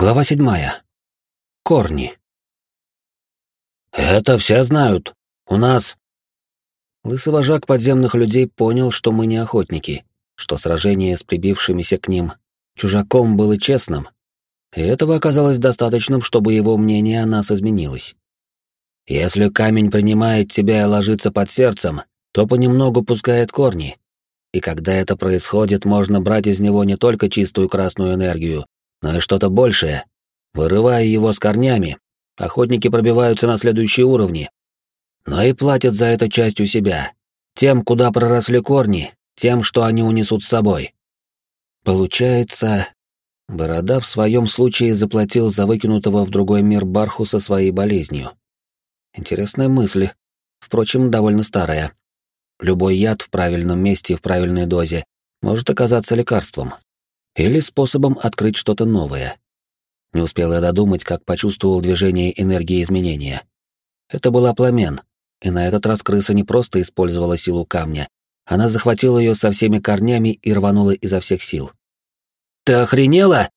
Глава седьмая. Корни. «Это все знают. У нас...» Лысый вожак подземных людей понял, что мы не охотники, что сражение с прибившимися к ним чужаком было честным, и этого оказалось достаточным, чтобы его мнение о нас изменилось. Если камень принимает тебя и ложится под сердцем, то понемногу пускает корни, и когда это происходит, можно брать из него не только чистую красную энергию, но и что-то большее. Вырывая его с корнями, охотники пробиваются на следующие уровни, но и платят за это частью себя, тем, куда проросли корни, тем, что они унесут с собой. Получается, Борода в своем случае заплатил за выкинутого в другой мир Бархуса своей болезнью. Интересная мысль, впрочем, довольно старая. Любой яд в правильном месте и в правильной дозе может оказаться лекарством. Или способом открыть что-то новое. Не успел я додумать, как почувствовал движение энергии изменения. Это была пламен, и на этот раз крыса не просто использовала силу камня, она захватила ее со всеми корнями и рванула изо всех сил. «Ты охренела?»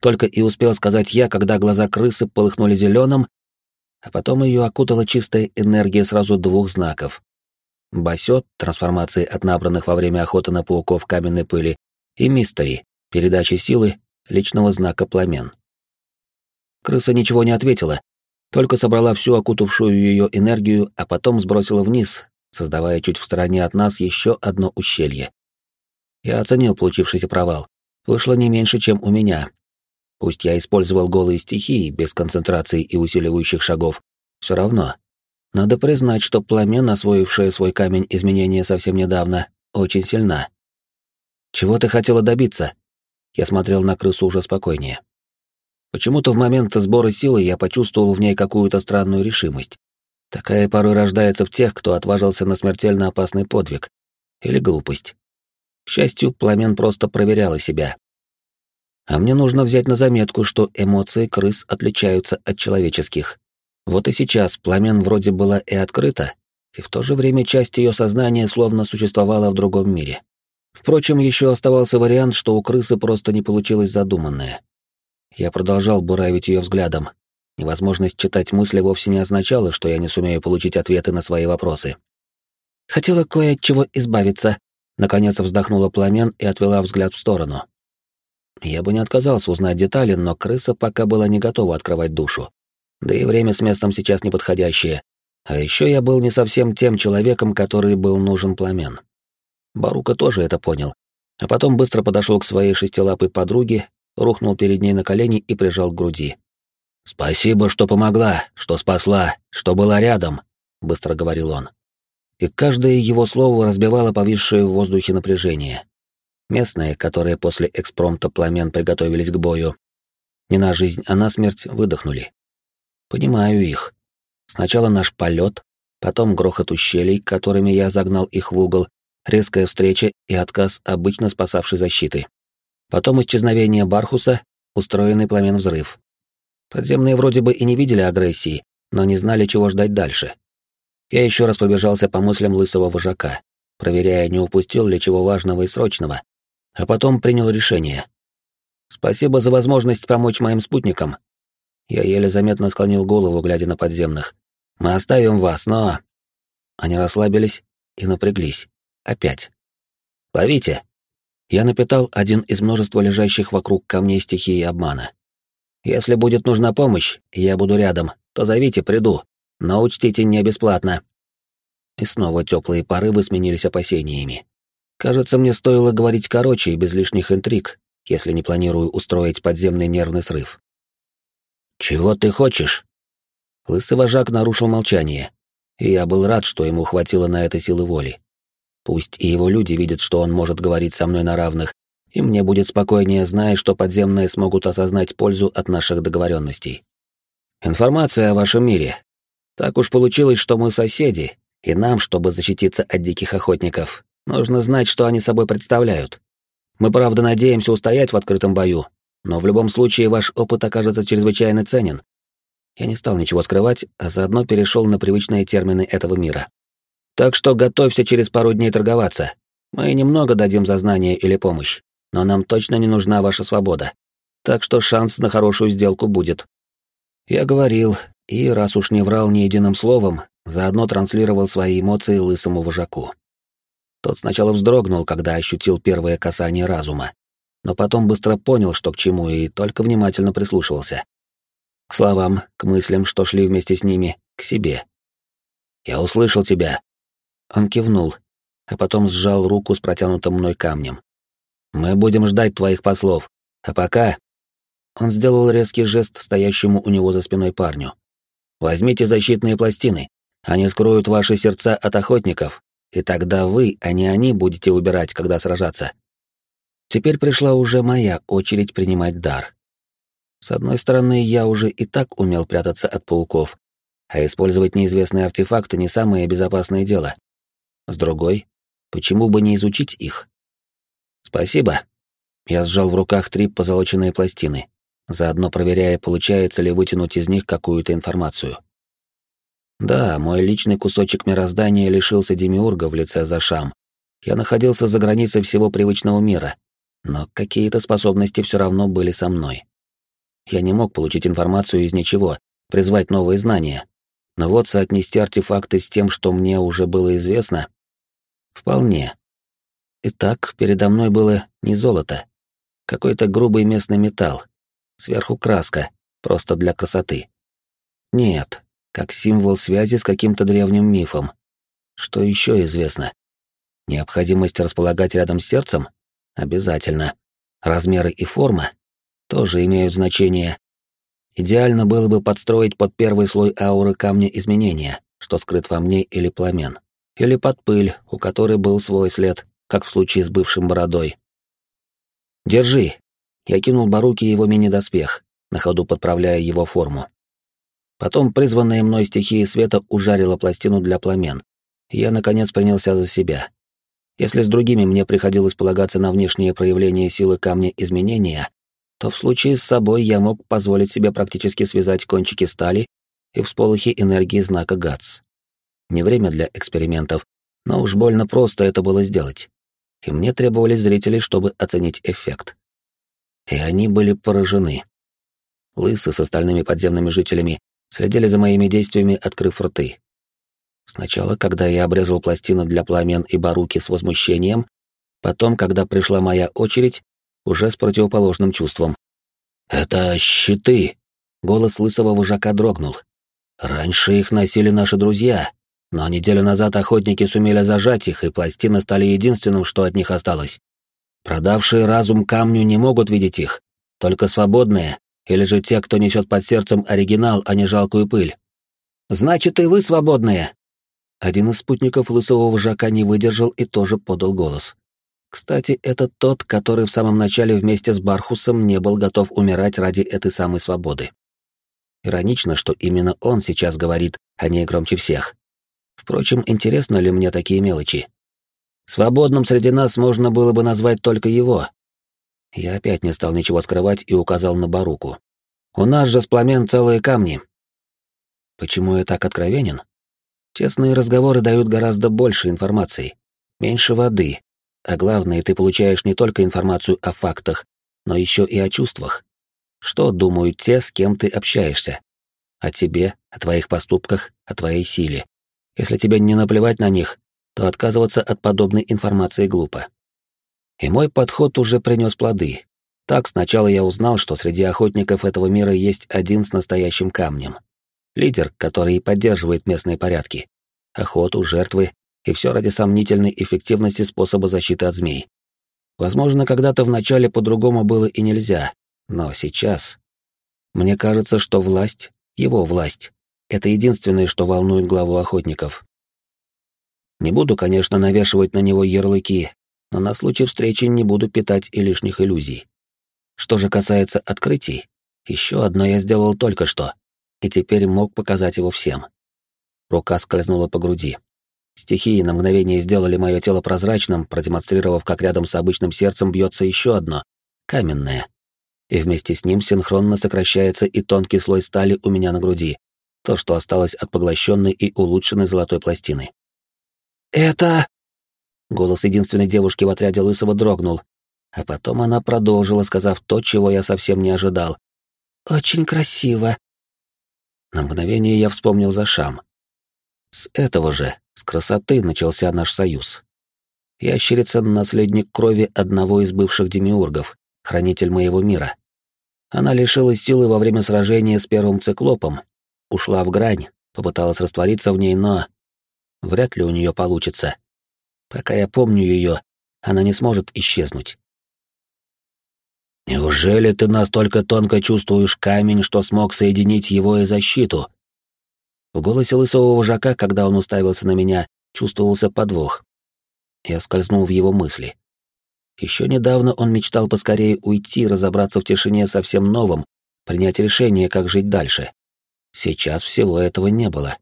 Только и успел сказать я, когда глаза крысы полыхнули зеленым, а потом ее окутала чистая энергия сразу двух знаков. Басет, трансформации от набранных во время охоты на пауков каменной пыли, и мистери, передачи силы личного знака пламен. Крыса ничего не ответила, только собрала всю окутавшую ее энергию, а потом сбросила вниз, создавая чуть в стороне от нас еще одно ущелье. Я оценил получившийся провал. Вышло не меньше, чем у меня. Пусть я использовал голые стихии без концентрации и усиливающих шагов, все равно. Надо признать, что пламен, освоившее свой камень изменения совсем недавно, очень сильна. Чего ты хотела добиться? Я смотрел на крысу уже спокойнее. Почему-то в момент сбора силы я почувствовал в ней какую-то странную решимость. Такая порой рождается в тех, кто отважился на смертельно опасный подвиг. Или глупость. К счастью, пламен просто проверяла себя. А мне нужно взять на заметку, что эмоции крыс отличаются от человеческих. Вот и сейчас пламен вроде была и открыта, и в то же время часть ее сознания словно существовала в другом мире. Впрочем, еще оставался вариант, что у крысы просто не получилось задуманное. Я продолжал буравить ее взглядом. Невозможность читать мысли вовсе не означала, что я не сумею получить ответы на свои вопросы. «Хотела кое от чего избавиться», — наконец вздохнула пламен и отвела взгляд в сторону. Я бы не отказался узнать детали, но крыса пока была не готова открывать душу. Да и время с местом сейчас неподходящее. А еще я был не совсем тем человеком, который был нужен пламен. Барука тоже это понял, а потом быстро подошел к своей шестилапой подруге, рухнул перед ней на колени и прижал к груди. «Спасибо, что помогла, что спасла, что была рядом», — быстро говорил он. И каждое его слово разбивало повисшее в воздухе напряжение. Местные, которые после экспромта пламен приготовились к бою, не на жизнь, а на смерть выдохнули. Понимаю их. Сначала наш полет, потом грохот ущелий, которыми я загнал их в угол, резкая встреча и отказ обычно спасавшей защиты. Потом исчезновение Бархуса, устроенный пламен взрыв. Подземные вроде бы и не видели агрессии, но не знали, чего ждать дальше. Я еще раз пробежался по мыслям лысого вожака, проверяя, не упустил ли чего важного и срочного, а потом принял решение. Спасибо за возможность помочь моим спутникам. Я еле заметно склонил голову, глядя на подземных. Мы оставим вас, но... Они расслабились и напряглись. Опять. «Ловите!» Я напитал один из множества лежащих вокруг камней стихии обмана. «Если будет нужна помощь, я буду рядом, то зовите, приду, но учтите, не бесплатно». И снова теплые порывы сменились опасениями. Кажется, мне стоило говорить короче и без лишних интриг, если не планирую устроить подземный нервный срыв. «Чего ты хочешь?» Лысый вожак нарушил молчание, и я был рад, что ему хватило на это силы воли. Пусть и его люди видят, что он может говорить со мной на равных, и мне будет спокойнее, зная, что подземные смогут осознать пользу от наших договоренностей. Информация о вашем мире. Так уж получилось, что мы соседи, и нам, чтобы защититься от диких охотников, нужно знать, что они собой представляют. Мы, правда, надеемся устоять в открытом бою, но в любом случае ваш опыт окажется чрезвычайно ценен. Я не стал ничего скрывать, а заодно перешел на привычные термины этого мира. Так что готовься через пару дней торговаться. Мы немного дадим за знание или помощь, но нам точно не нужна ваша свобода. Так что шанс на хорошую сделку будет. Я говорил, и, раз уж не врал ни единым словом, заодно транслировал свои эмоции лысому вожаку. Тот сначала вздрогнул, когда ощутил первое касание разума, но потом быстро понял, что к чему, и только внимательно прислушивался. К словам, к мыслям, что шли вместе с ними, к себе. «Я услышал тебя». Он кивнул, а потом сжал руку с протянутым мной камнем. «Мы будем ждать твоих послов, а пока...» Он сделал резкий жест стоящему у него за спиной парню. «Возьмите защитные пластины, они скроют ваши сердца от охотников, и тогда вы, а не они, будете убирать, когда сражаться. Теперь пришла уже моя очередь принимать дар. С одной стороны, я уже и так умел прятаться от пауков, а использовать неизвестные артефакты не самое безопасное дело. С другой, почему бы не изучить их? Спасибо. Я сжал в руках три позолоченные пластины, заодно проверяя, получается ли вытянуть из них какую-то информацию. Да, мой личный кусочек мироздания лишился демиурга в лице Зашам. Я находился за границей всего привычного мира, но какие-то способности все равно были со мной. Я не мог получить информацию из ничего, призвать новые знания. Но вот соотнести артефакты с тем, что мне уже было известно, вполне. Итак, передо мной было не золото, какой-то грубый местный металл, сверху краска, просто для красоты. Нет, как символ связи с каким-то древним мифом. Что еще известно? Необходимость располагать рядом с сердцем? Обязательно. Размеры и форма тоже имеют значение. Идеально было бы подстроить под первый слой ауры камня изменения, что скрыт во мне или пламен. Или под пыль, у которой был свой след, как в случае с бывшим бородой. «Держи!» Я кинул Баруки его мини-доспех, на ходу подправляя его форму. Потом призванная мной стихия света ужарила пластину для пламен. Я, наконец, принялся за себя. Если с другими мне приходилось полагаться на внешние проявления силы камня изменения, то в случае с собой я мог позволить себе практически связать кончики стали и всполохи энергии знака ГАЦ. Не время для экспериментов, но уж больно просто это было сделать. И мне требовались зрители, чтобы оценить эффект. И они были поражены. Лысы с остальными подземными жителями следили за моими действиями, открыв рты. Сначала, когда я обрезал пластину для пламен и баруки с возмущением, потом, когда пришла моя очередь, уже с противоположным чувством. «Это щиты!» — голос лысого вожака дрогнул. «Раньше их носили наши друзья, но неделю назад охотники сумели зажать их, и пластины стали единственным, что от них осталось. Продавшие разум камню не могут видеть их, только свободные, или же те, кто несет под сердцем оригинал, а не жалкую пыль. «Значит, и вы свободные!» Один из спутников лысого вожака не выдержал и тоже подал голос. Кстати, это тот, который в самом начале вместе с Бархусом не был готов умирать ради этой самой свободы. Иронично, что именно он сейчас говорит, а не громче всех. Впрочем, интересно ли мне такие мелочи? Свободным среди нас можно было бы назвать только его. Я опять не стал ничего скрывать и указал на Баруку. У нас же с пламен целые камни. Почему я так откровенен? Тесные разговоры дают гораздо больше информации, меньше воды, а главное, ты получаешь не только информацию о фактах, но еще и о чувствах. Что думают те, с кем ты общаешься? О тебе, о твоих поступках, о твоей силе. Если тебе не наплевать на них, то отказываться от подобной информации глупо. И мой подход уже принес плоды. Так сначала я узнал, что среди охотников этого мира есть один с настоящим камнем лидер, который поддерживает местные порядки, охоту, жертвы и все ради сомнительной эффективности способа защиты от змей. Возможно, когда-то вначале по-другому было и нельзя, но сейчас... Мне кажется, что власть, его власть, это единственное, что волнует главу охотников. Не буду, конечно, навешивать на него ярлыки, но на случай встречи не буду питать и лишних иллюзий. Что же касается открытий, еще одно я сделал только что и теперь мог показать его всем. Рука скользнула по груди. Стихии на мгновение сделали мое тело прозрачным, продемонстрировав, как рядом с обычным сердцем бьется еще одно, каменное. И вместе с ним синхронно сокращается и тонкий слой стали у меня на груди, то, что осталось от поглощенной и улучшенной золотой пластины. «Это...» Голос единственной девушки в отряде Лысого дрогнул, а потом она продолжила, сказав то, чего я совсем не ожидал. «Очень красиво». На мгновение я вспомнил за Шам. С этого же, с красоты, начался наш союз. Ящерица — наследник крови одного из бывших демиургов, хранитель моего мира. Она лишилась силы во время сражения с первым циклопом, ушла в грань, попыталась раствориться в ней, но... Вряд ли у нее получится. Пока я помню ее, она не сможет исчезнуть. «Неужели ты настолько тонко чувствуешь камень, что смог соединить его и защиту?» В голосе лысого вожака, когда он уставился на меня, чувствовался подвох. Я скользнул в его мысли. Еще недавно он мечтал поскорее уйти, разобраться в тишине со всем новым, принять решение, как жить дальше. Сейчас всего этого не было.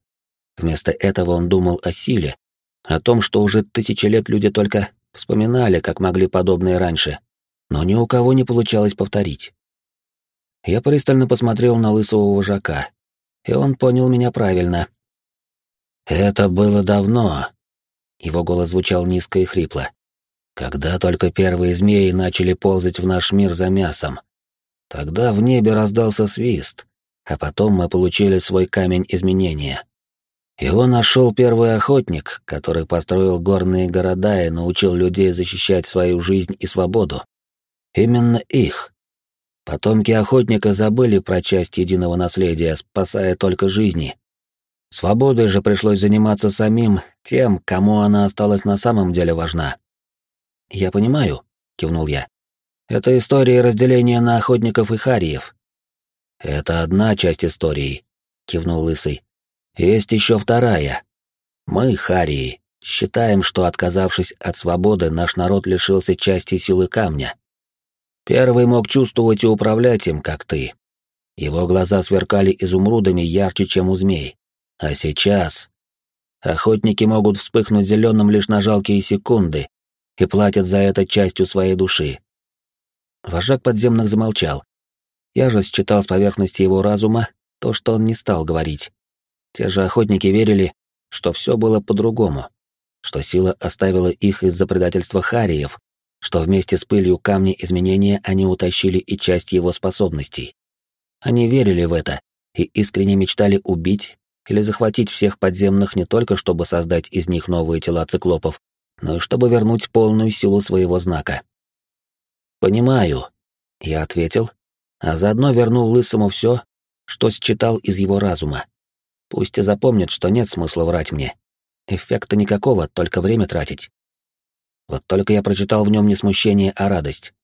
Вместо этого он думал о силе, о том, что уже тысячи лет люди только вспоминали, как могли подобное раньше, но ни у кого не получалось повторить. Я пристально посмотрел на лысого вожака, и он понял меня правильно. «Это было давно», — его голос звучал низко и хрипло, «когда только первые змеи начали ползать в наш мир за мясом. Тогда в небе раздался свист, а потом мы получили свой камень изменения. Его нашел первый охотник, который построил горные города и научил людей защищать свою жизнь и свободу. Именно их. Потомки охотника забыли про часть единого наследия, спасая только жизни. Свободой же пришлось заниматься самим тем, кому она осталась на самом деле важна. «Я понимаю», — кивнул я. «Это история разделения на охотников и хариев. «Это одна часть истории», — кивнул Лысый. «Есть еще вторая. Мы, Харии, считаем, что, отказавшись от свободы, наш народ лишился части силы камня. Первый мог чувствовать и управлять им, как ты. Его глаза сверкали изумрудами ярче, чем у змей. А сейчас... Охотники могут вспыхнуть зеленым лишь на жалкие секунды и платят за это частью своей души». Вожак подземных замолчал, я же считал с поверхности его разума то, что он не стал говорить. Те же охотники верили, что все было по-другому, что сила оставила их из-за предательства Хариев, что вместе с пылью камня изменения они утащили и часть его способностей. Они верили в это и искренне мечтали убить или захватить всех подземных не только чтобы создать из них новые тела циклопов, но и чтобы вернуть полную силу своего знака. «Понимаю», — я ответил, а заодно вернул Лысому все, что считал из его разума. Пусть и запомнит, что нет смысла врать мне. Эффекта никакого, только время тратить. Вот только я прочитал в нем не смущение, а радость.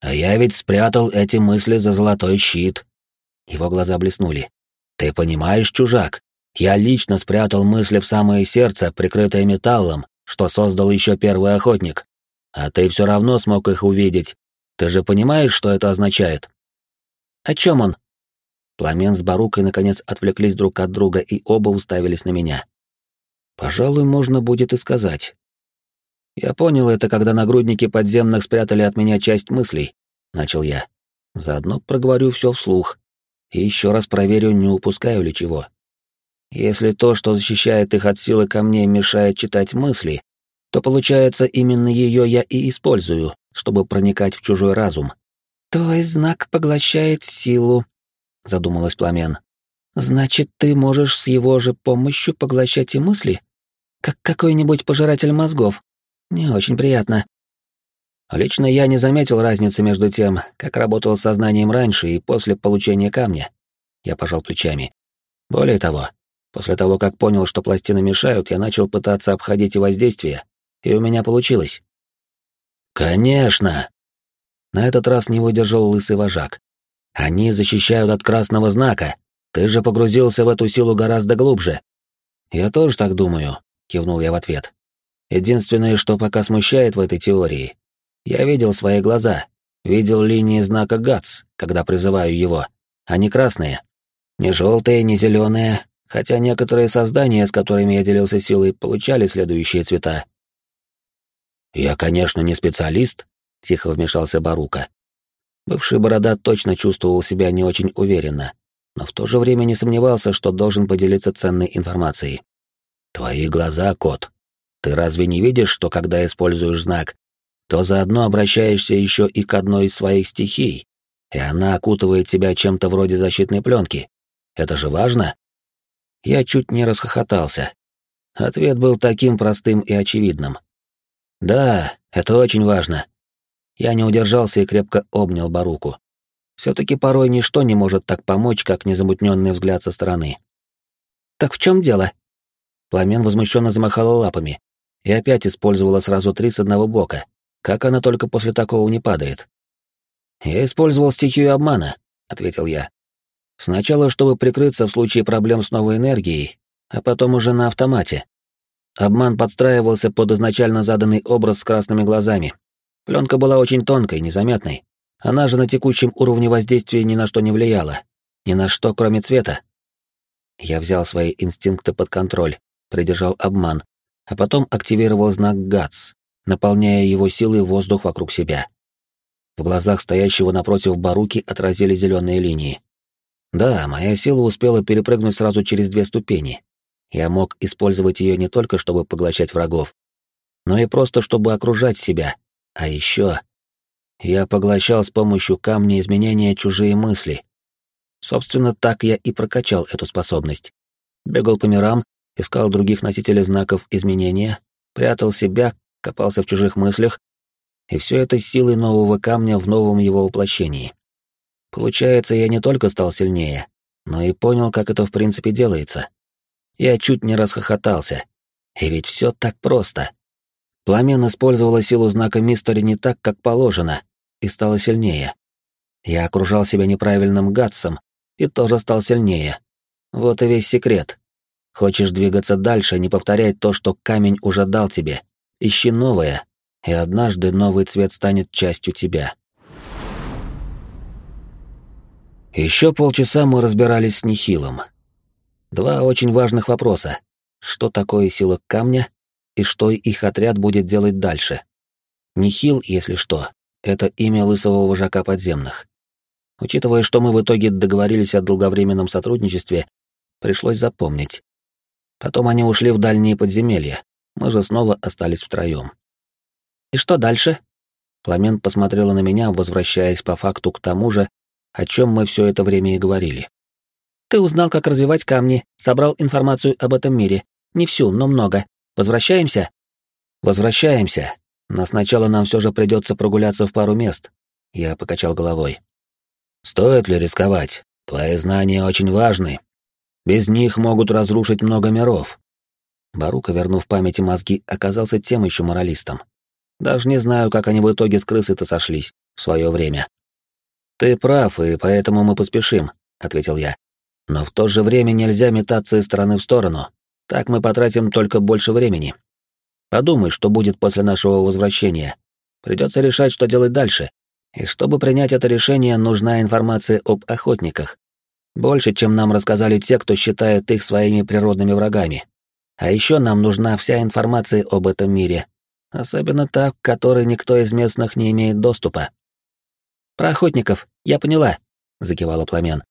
А я ведь спрятал эти мысли за золотой щит. Его глаза блеснули. Ты понимаешь, чужак? Я лично спрятал мысли в самое сердце, прикрытое металлом, что создал еще первый охотник. А ты все равно смог их увидеть. Ты же понимаешь, что это означает? О чем он? Пламен с Барукой наконец отвлеклись друг от друга и оба уставились на меня. Пожалуй, можно будет и сказать. Я понял это, когда нагрудники подземных спрятали от меня часть мыслей, начал я. Заодно проговорю все вслух и еще раз проверю, не упускаю ли чего. Если то, что защищает их от силы камней, мешает читать мысли, то получается именно ее я и использую, чтобы проникать в чужой разум, «Твой знак поглощает силу», — задумалась Пламен. «Значит, ты можешь с его же помощью поглощать и мысли? Как какой-нибудь пожиратель мозгов. Не очень приятно». Лично я не заметил разницы между тем, как работал с сознанием раньше и после получения камня. Я пожал плечами. Более того, после того, как понял, что пластины мешают, я начал пытаться обходить и воздействие, и у меня получилось. «Конечно!» На этот раз не выдержал лысый вожак. «Они защищают от красного знака. Ты же погрузился в эту силу гораздо глубже». «Я тоже так думаю», — кивнул я в ответ. «Единственное, что пока смущает в этой теории, я видел свои глаза, видел линии знака ГАЦ, когда призываю его, не красные. Не желтые, не зеленые, хотя некоторые создания, с которыми я делился силой, получали следующие цвета. «Я, конечно, не специалист», — тихо вмешался Барука. Бывший борода точно чувствовал себя не очень уверенно, но в то же время не сомневался, что должен поделиться ценной информацией. «Твои глаза, кот. Ты разве не видишь, что когда используешь знак, то заодно обращаешься еще и к одной из своих стихий, и она окутывает тебя чем-то вроде защитной пленки. Это же важно? Я чуть не расхохотался. Ответ был таким простым и очевидным. Да, это очень важно. Я не удержался и крепко обнял Баруку. Все-таки порой ничто не может так помочь, как незамутненный взгляд со стороны. «Так в чем дело?» Пламен возмущенно замахала лапами и опять использовала сразу три с одного бока. Как она только после такого не падает? «Я использовал стихию обмана», — ответил я. «Сначала, чтобы прикрыться в случае проблем с новой энергией, а потом уже на автомате. Обман подстраивался под изначально заданный образ с красными глазами. Пленка была очень тонкой, незаметной. Она же на текущем уровне воздействия ни на что не влияла. Ни на что, кроме цвета. Я взял свои инстинкты под контроль, придержал обман, а потом активировал знак ГАЦ, наполняя его силой воздух вокруг себя. В глазах стоящего напротив Баруки отразили зеленые линии. Да, моя сила успела перепрыгнуть сразу через две ступени. Я мог использовать ее не только чтобы поглощать врагов, но и просто чтобы окружать себя. А еще я поглощал с помощью камня изменения чужие мысли, Собственно, так я и прокачал эту способность. Бегал по мирам, искал других носителей знаков изменения, прятал себя, копался в чужих мыслях, и все это силой нового камня в новом его воплощении. Получается, я не только стал сильнее, но и понял, как это в принципе делается. Я чуть не расхохотался. И ведь все так просто. Пламен использовала силу знака Мистери не так, как положено, и стала сильнее. Я окружал себя неправильным гадсом, и тоже стал сильнее. Вот и весь секрет. Хочешь двигаться дальше, не повторяй то, что камень уже дал тебе. Ищи новое, и однажды новый цвет станет частью тебя. Еще полчаса мы разбирались с Нихилом. Два очень важных вопроса. Что такое сила камня и что их отряд будет делать дальше? Нихил, если что, это имя лысого вожака подземных. Учитывая, что мы в итоге договорились о долговременном сотрудничестве, пришлось запомнить. Потом они ушли в дальние подземелья. Мы же снова остались втроем. «И что дальше?» Пламен посмотрела на меня, возвращаясь по факту к тому же, о чем мы все это время и говорили. «Ты узнал, как развивать камни, собрал информацию об этом мире. Не всю, но много. Возвращаемся?» «Возвращаемся. Но сначала нам все же придется прогуляться в пару мест». Я покачал головой. Стоит ли рисковать? Твои знания очень важны. Без них могут разрушить много миров. Барука, вернув памяти мозги, оказался тем еще моралистом. Даже не знаю, как они в итоге с крысой-то сошлись в свое время. Ты прав, и поэтому мы поспешим, ответил я. Но в то же время нельзя метаться из стороны в сторону. Так мы потратим только больше времени. Подумай, что будет после нашего возвращения. Придется решать, что делать дальше. И чтобы принять это решение, нужна информация об охотниках. Больше, чем нам рассказали те, кто считает их своими природными врагами. А еще нам нужна вся информация об этом мире, особенно та, к которой никто из местных не имеет доступа. «Про охотников, я поняла», — закивала Пламен.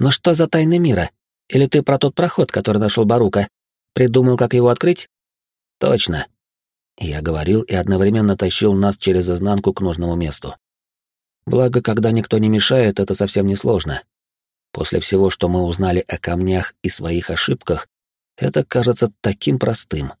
«Но что за тайны мира? Или ты про тот проход, который нашел Барука? Придумал, как его открыть?» «Точно». Я говорил и одновременно тащил нас через изнанку к нужному месту. Благо, когда никто не мешает, это совсем не сложно. После всего, что мы узнали о камнях и своих ошибках, это кажется таким простым.